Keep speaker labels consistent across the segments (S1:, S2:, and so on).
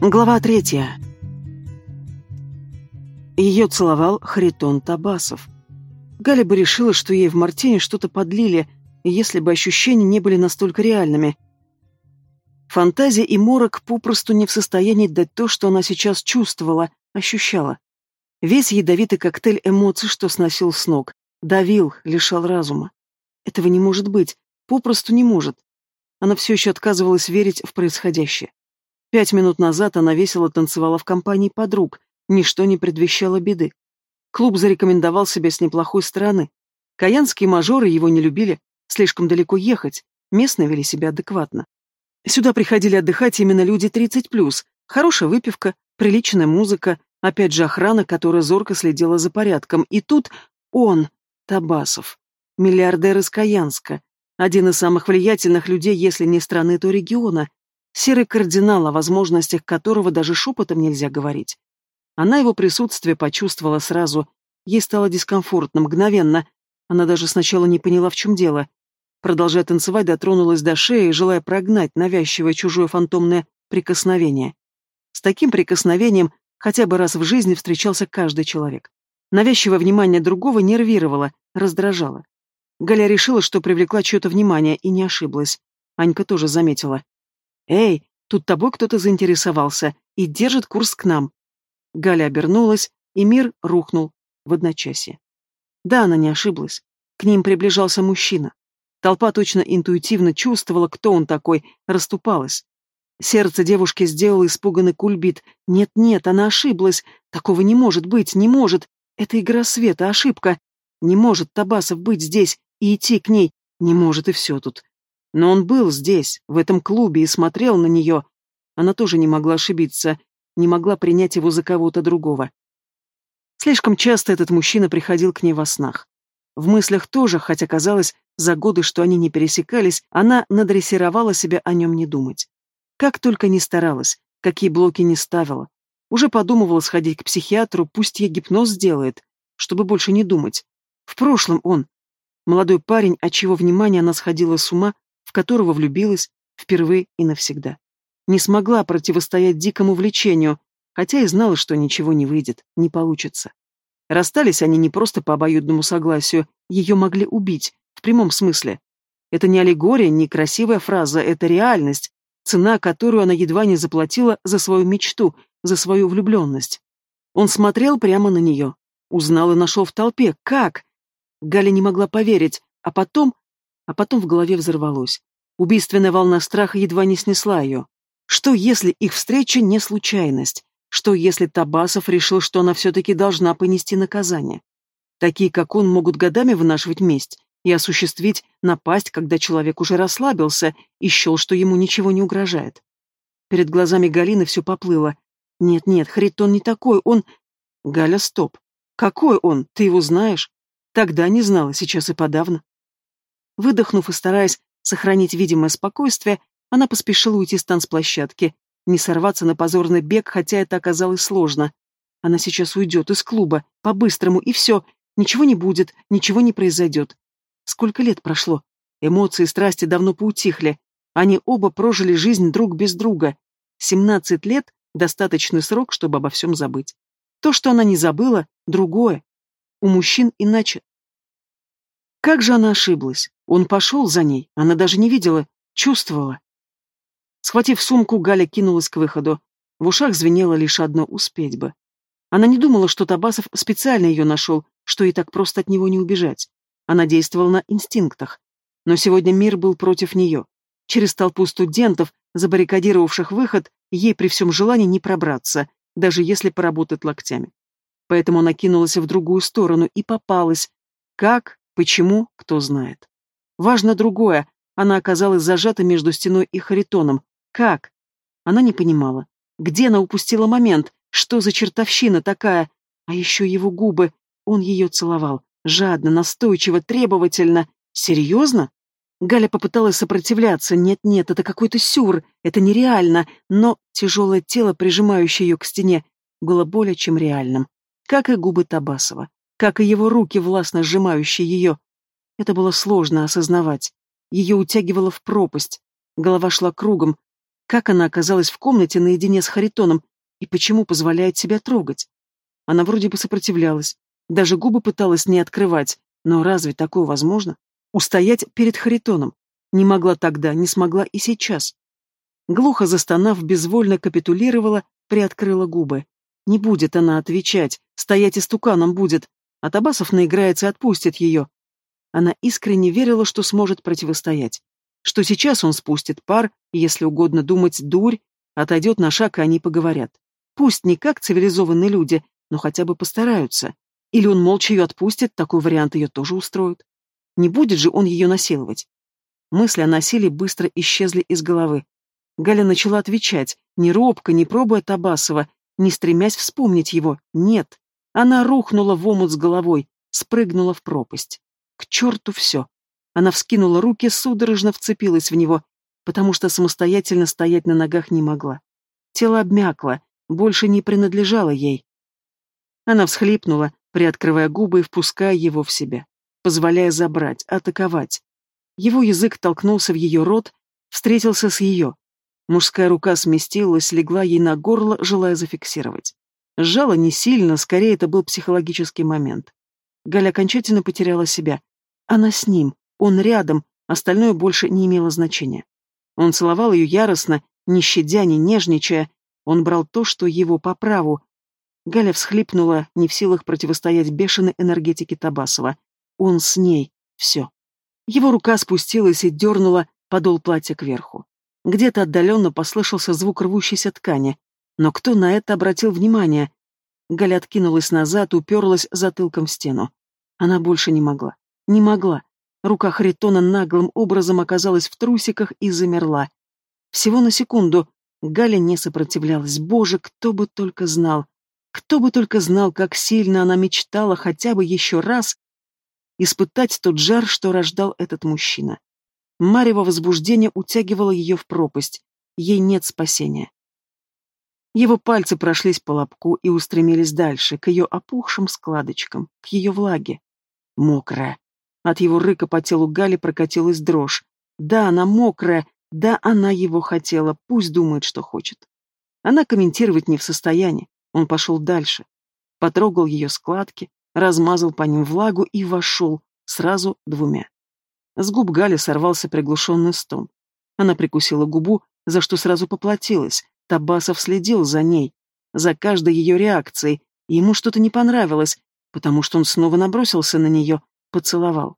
S1: Глава третья. Ее целовал Харитон Табасов. Галя бы решила, что ей в Мартине что-то подлили, если бы ощущения не были настолько реальными. Фантазия и морок попросту не в состоянии дать то, что она сейчас чувствовала, ощущала. Весь ядовитый коктейль эмоций, что сносил с ног, давил, лишал разума. Этого не может быть, попросту не может. Она все еще отказывалась верить в происходящее. Пять минут назад она весело танцевала в компании подруг, ничто не предвещало беды. Клуб зарекомендовал себя с неплохой стороны. Каянские мажоры его не любили, слишком далеко ехать, местные вели себя адекватно. Сюда приходили отдыхать именно люди 30+, хорошая выпивка, приличная музыка, опять же охрана, которая зорко следила за порядком. И тут он, Табасов, миллиардер из Каянска, один из самых влиятельных людей, если не страны, то региона, Серый кардинал, о возможностях которого даже шепотом нельзя говорить. Она его присутствие почувствовала сразу. Ей стало дискомфортно, мгновенно. Она даже сначала не поняла, в чем дело. Продолжая танцевать, дотронулась до шеи, желая прогнать навязчивое чужое фантомное прикосновение. С таким прикосновением хотя бы раз в жизни встречался каждый человек. Навязчивое внимание другого нервировало, раздражало. Галя решила, что привлекла чье-то внимание, и не ошиблась. Анька тоже заметила. «Эй, тут тобой кто-то заинтересовался и держит курс к нам». Галя обернулась, и мир рухнул в одночасье. Да, она не ошиблась. К ним приближался мужчина. Толпа точно интуитивно чувствовала, кто он такой, расступалась. Сердце девушки сделало испуганный кульбит. Нет-нет, она ошиблась. Такого не может быть, не может. Это игра света, ошибка. Не может Табасов быть здесь и идти к ней. Не может и все тут. Но он был здесь, в этом клубе, и смотрел на нее. Она тоже не могла ошибиться, не могла принять его за кого-то другого. Слишком часто этот мужчина приходил к ней во снах. В мыслях тоже, хотя казалось, за годы, что они не пересекались, она надрессировала себя о нем не думать. Как только не старалась, какие блоки не ставила. Уже подумывала сходить к психиатру, пусть ей гипноз сделает, чтобы больше не думать. В прошлом он. Молодой парень, от чего внимания она сходила с ума, в которого влюбилась впервые и навсегда. Не смогла противостоять дикому влечению, хотя и знала, что ничего не выйдет, не получится. Расстались они не просто по обоюдному согласию, ее могли убить, в прямом смысле. Это не аллегория, не красивая фраза, это реальность, цена, которую она едва не заплатила за свою мечту, за свою влюбленность. Он смотрел прямо на нее, узнал и нашел в толпе. Как? Галя не могла поверить, а потом а потом в голове взорвалось. Убийственная волна страха едва не снесла ее. Что, если их встреча не случайность? Что, если Табасов решил, что она все-таки должна понести наказание? Такие, как он, могут годами вынашивать месть и осуществить напасть, когда человек уже расслабился и счел, что ему ничего не угрожает. Перед глазами Галины все поплыло. Нет-нет, Харитон не такой, он... Галя, стоп. Какой он? Ты его знаешь? Тогда не знала, сейчас и подавно. Выдохнув и стараясь сохранить видимое спокойствие, она поспешила уйти с танцплощадки, не сорваться на позорный бег, хотя это оказалось сложно. Она сейчас уйдет из клуба, по-быстрому, и все, ничего не будет, ничего не произойдет. Сколько лет прошло? Эмоции и страсти давно поутихли. Они оба прожили жизнь друг без друга. Семнадцать лет — достаточный срок, чтобы обо всем забыть. То, что она не забыла, другое. У мужчин иначе. Как же она ошиблась? Он пошел за ней, она даже не видела, чувствовала. Схватив сумку, Галя кинулась к выходу. В ушах звенело лишь одно «успеть бы». Она не думала, что Табасов специально ее нашел, что и так просто от него не убежать. Она действовала на инстинктах. Но сегодня мир был против нее. Через толпу студентов, забаррикадировавших выход, ей при всем желании не пробраться, даже если поработать локтями. Поэтому она кинулась в другую сторону и попалась. Как, почему, кто знает. Важно другое. Она оказалась зажата между стеной и Харитоном. Как? Она не понимала. Где она упустила момент? Что за чертовщина такая? А еще его губы. Он ее целовал. Жадно, настойчиво, требовательно. Серьезно? Галя попыталась сопротивляться. Нет-нет, это какой-то сюр. Это нереально. Но тяжелое тело, прижимающее ее к стене, было более чем реальным. Как и губы Табасова. Как и его руки, властно сжимающие ее. Это было сложно осознавать. Ее утягивало в пропасть. Голова шла кругом. Как она оказалась в комнате наедине с Харитоном и почему позволяет себя трогать? Она вроде бы сопротивлялась, даже губы пыталась не открывать, но разве такое возможно? Устоять перед Харитоном? Не могла тогда, не смогла и сейчас. Глухо застонав, безвольно капитулировала, приоткрыла губы. Не будет она отвечать, стоять истуканом будет, а Табасов наиграется и отпустит ее. Она искренне верила, что сможет противостоять. Что сейчас он спустит пар, и, если угодно думать, дурь, отойдет на шаг, и они поговорят. Пусть не как цивилизованные люди, но хотя бы постараются. Или он молча ее отпустит, такой вариант ее тоже устроит. Не будет же он ее насиловать. Мысли о насилии быстро исчезли из головы. Галя начала отвечать, не робко, не пробуя Табасова, не стремясь вспомнить его. Нет. Она рухнула в омут с головой, спрыгнула в пропасть. К черту все. Она вскинула руки, судорожно вцепилась в него, потому что самостоятельно стоять на ногах не могла. Тело обмякло, больше не принадлежало ей. Она всхлипнула, приоткрывая губы и впуская его в себя, позволяя забрать, атаковать. Его язык толкнулся в ее рот, встретился с ее, Мужская рука сместилась, легла ей на горло, желая зафиксировать. Сжала не сильно, скорее это был психологический момент. Галя окончательно потеряла себя. Она с ним, он рядом, остальное больше не имело значения. Он целовал ее яростно, не щадя, не нежничая. Он брал то, что его по праву. Галя всхлипнула, не в силах противостоять бешеной энергетике Табасова. Он с ней. Все. Его рука спустилась и дернула подол платья кверху. Где-то отдаленно послышался звук рвущейся ткани. Но кто на это обратил внимание? Галя откинулась назад, уперлась затылком в стену. Она больше не могла. Не могла. Рука Харитона наглым образом оказалась в трусиках и замерла. Всего на секунду. Галя не сопротивлялась. Боже, кто бы только знал. Кто бы только знал, как сильно она мечтала хотя бы еще раз испытать тот жар, что рождал этот мужчина. Марево возбуждение утягивало ее в пропасть. Ей нет спасения. Его пальцы прошлись по лобку и устремились дальше, к ее опухшим складочкам, к ее влаге. Мокрая. От его рыка по телу Гали прокатилась дрожь. Да, она мокрая, да, она его хотела, пусть думает, что хочет. Она комментировать не в состоянии. Он пошел дальше. Потрогал ее складки, размазал по ним влагу и вошел, сразу двумя. С губ Гали сорвался приглушенный стон. Она прикусила губу, за что сразу поплатилась. Табасов следил за ней, за каждой ее реакцией, ему что-то не понравилось, потому что он снова набросился на нее, поцеловал.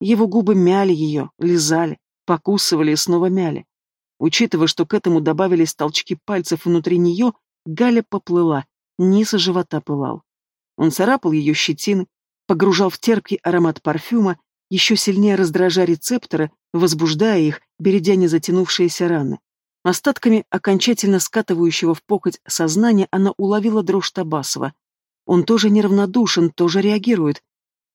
S1: Его губы мяли ее, лизали, покусывали и снова мяли. Учитывая, что к этому добавились толчки пальцев внутри нее, Галя поплыла, низ живота пылал. Он царапал ее щетины, погружал в терпкий аромат парфюма, еще сильнее раздражая рецепторы, возбуждая их, бередя незатянувшиеся раны. Остатками окончательно скатывающего в покоть сознания она уловила дрожь Табасова. Он тоже неравнодушен, тоже реагирует.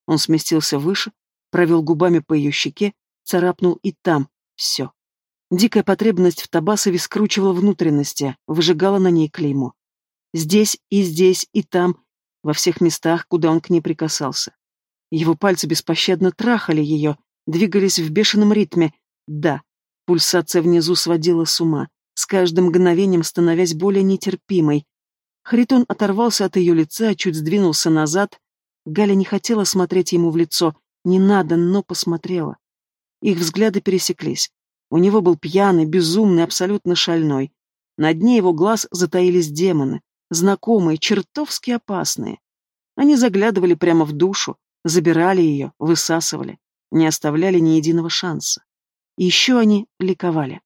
S1: Он сместился выше, провел губами по ее щеке, царапнул и там. Все. Дикая потребность в Табасове скручивала внутренности, выжигала на ней клеймо. Здесь и здесь и там, во всех местах, куда он к ней прикасался. Его пальцы беспощадно трахали ее, двигались в бешеном ритме. Да, пульсация внизу сводила с ума, с каждым мгновением становясь более нетерпимой. Харитон оторвался от ее лица, чуть сдвинулся назад. Галя не хотела смотреть ему в лицо. Не надо, но посмотрела. Их взгляды пересеклись. У него был пьяный, безумный, абсолютно шальной. На дне его глаз затаились демоны, знакомые, чертовски опасные. Они заглядывали прямо в душу, Забирали ее, высасывали, не оставляли ни единого шанса. И еще они ликовали.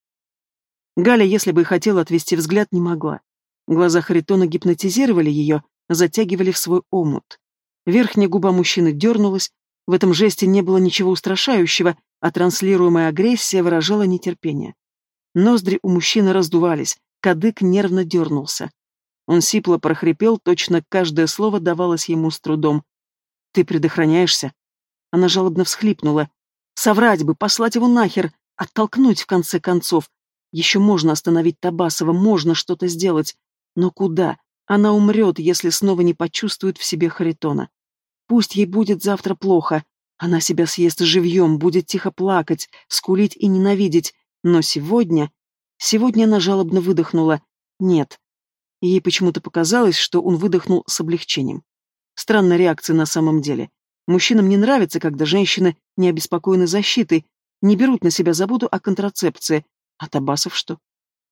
S1: Галя, если бы и хотела отвести взгляд, не могла. Глаза Харитона гипнотизировали ее, затягивали в свой омут. Верхняя губа мужчины дернулась, в этом жесте не было ничего устрашающего, а транслируемая агрессия выражала нетерпение. Ноздри у мужчины раздувались, кадык нервно дернулся. Он сипло прохрипел, точно каждое слово давалось ему с трудом. Ты предохраняешься? Она жалобно всхлипнула. Соврать бы, послать его нахер, оттолкнуть в конце концов. Еще можно остановить Табасова, можно что-то сделать. Но куда? Она умрет, если снова не почувствует в себе Харитона. Пусть ей будет завтра плохо. Она себя съест живьем, будет тихо плакать, скулить и ненавидеть. Но сегодня... Сегодня она жалобно выдохнула «нет». Ей почему-то показалось, что он выдохнул с облегчением. Странная реакция на самом деле. Мужчинам не нравится, когда женщины не обеспокоены защитой, не берут на себя заботу о контрацепции. А Табасов что?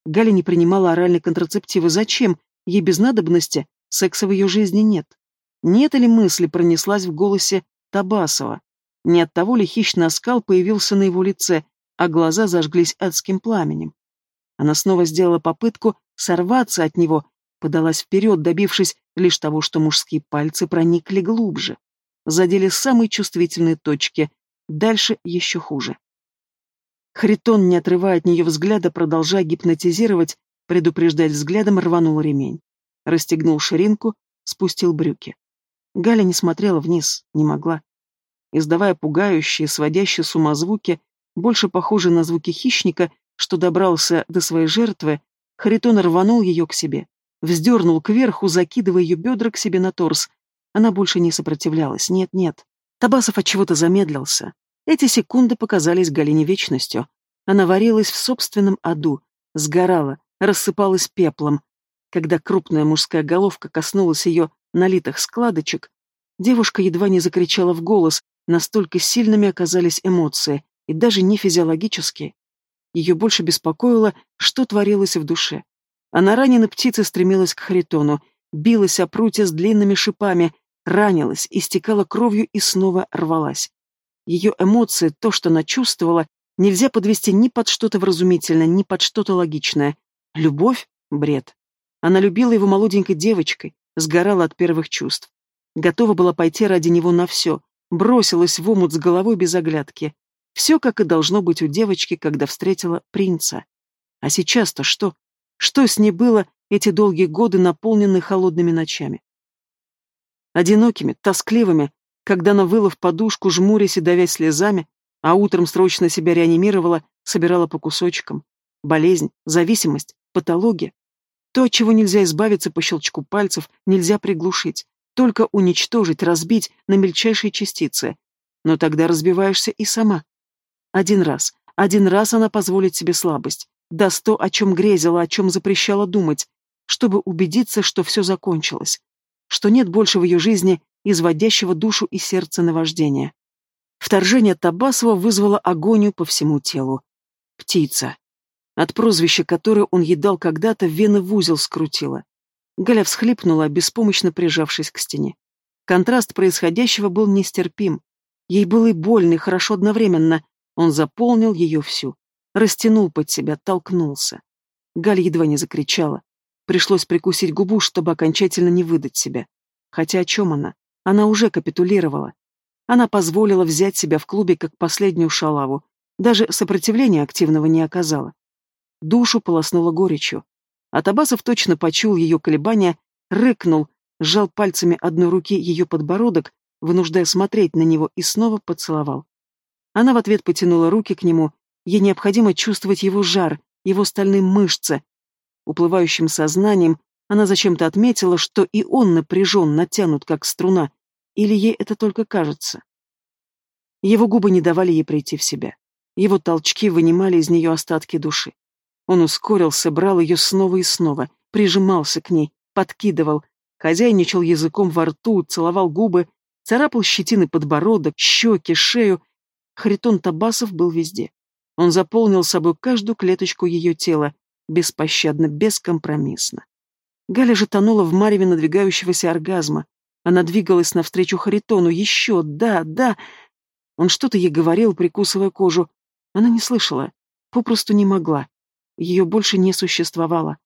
S1: Галя не принимала оральной контрацептивы. Зачем? Ей без надобности. Секса в ее жизни нет. Нет ли мысли пронеслась в голосе Табасова? Не от того ли хищный оскал появился на его лице, а глаза зажглись адским пламенем? Она снова сделала попытку сорваться от него, подалась вперед, добившись лишь того, что мужские пальцы проникли глубже. Задели самые чувствительные точки, дальше еще хуже. Хритон, не отрывая от нее взгляда, продолжая гипнотизировать, предупреждать взглядом, рванул ремень. Расстегнул ширинку, спустил брюки. Галя не смотрела вниз, не могла. Издавая пугающие, сводящие с ума звуки, больше похожие на звуки хищника, что добрался до своей жертвы, Харитон рванул ее к себе, вздернул кверху, закидывая ее бедра к себе на торс. Она больше не сопротивлялась. Нет, нет. Табасов от чего-то замедлился. Эти секунды показались Галине вечностью. Она варилась в собственном аду, сгорала, рассыпалась пеплом. Когда крупная мужская головка коснулась ее налитых складочек, девушка едва не закричала в голос, настолько сильными оказались эмоции, и даже не физиологические. Ее больше беспокоило, что творилось в душе. Она раненой птицей стремилась к Харитону, билась о прутья с длинными шипами, ранилась, истекала кровью и снова рвалась. Ее эмоции, то, что она чувствовала, нельзя подвести ни под что-то вразумительное, ни под что-то логичное. Любовь — бред. Она любила его молоденькой девочкой, сгорала от первых чувств. Готова была пойти ради него на все, бросилась в омут с головой без оглядки. Все, как и должно быть у девочки, когда встретила принца. А сейчас-то что? Что с ней было эти долгие годы, наполненные холодными ночами? Одинокими, тоскливыми, когда она выла в подушку, жмурясь и давясь слезами, а утром срочно себя реанимировала, собирала по кусочкам. Болезнь, зависимость, патология. То, от чего нельзя избавиться по щелчку пальцев, нельзя приглушить, только уничтожить, разбить на мельчайшие частицы. Но тогда разбиваешься и сама. Один раз, один раз она позволит себе слабость, даст то, о чем грезила, о чем запрещала думать, чтобы убедиться, что все закончилось, что нет больше в ее жизни изводящего душу и сердце наваждения. Вторжение Табасова вызвало агонию по всему телу. Птица. От прозвища, которое он ей дал когда-то, вены в узел скрутила. Галя всхлипнула, беспомощно прижавшись к стене. Контраст происходящего был нестерпим. Ей было и больно, и хорошо одновременно. Он заполнил ее всю. Растянул под себя, толкнулся. Галя едва не закричала. Пришлось прикусить губу, чтобы окончательно не выдать себя. Хотя о чем она? Она уже капитулировала. Она позволила взять себя в клубе как последнюю шалаву, даже сопротивления активного не оказала. Душу полоснула горечью. А Табасов точно почуял ее колебания, рыкнул, сжал пальцами одной руки ее подбородок, вынуждая смотреть на него, и снова поцеловал. Она в ответ потянула руки к нему, ей необходимо чувствовать его жар, его стальные мышцы. Уплывающим сознанием она зачем-то отметила, что и он напряжен, натянут, как струна. Или ей это только кажется? Его губы не давали ей прийти в себя. Его толчки вынимали из нее остатки души. Он ускорился, брал ее снова и снова, прижимался к ней, подкидывал, хозяйничал языком во рту, целовал губы, царапал щетины подбородок, щеки, шею. Харитон Табасов был везде. Он заполнил собой каждую клеточку ее тела, беспощадно, бескомпромиссно. Галя же тонула в мареве надвигающегося оргазма. Она двигалась навстречу Харитону. Еще, да, да. Он что-то ей говорил, прикусывая кожу. Она не слышала, попросту не могла. Ее больше не существовало.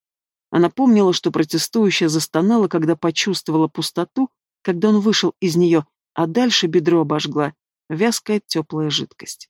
S1: Она помнила, что протестующая застонала, когда почувствовала пустоту, когда он вышел из нее, а дальше бедро обожгла вязкая теплая жидкость.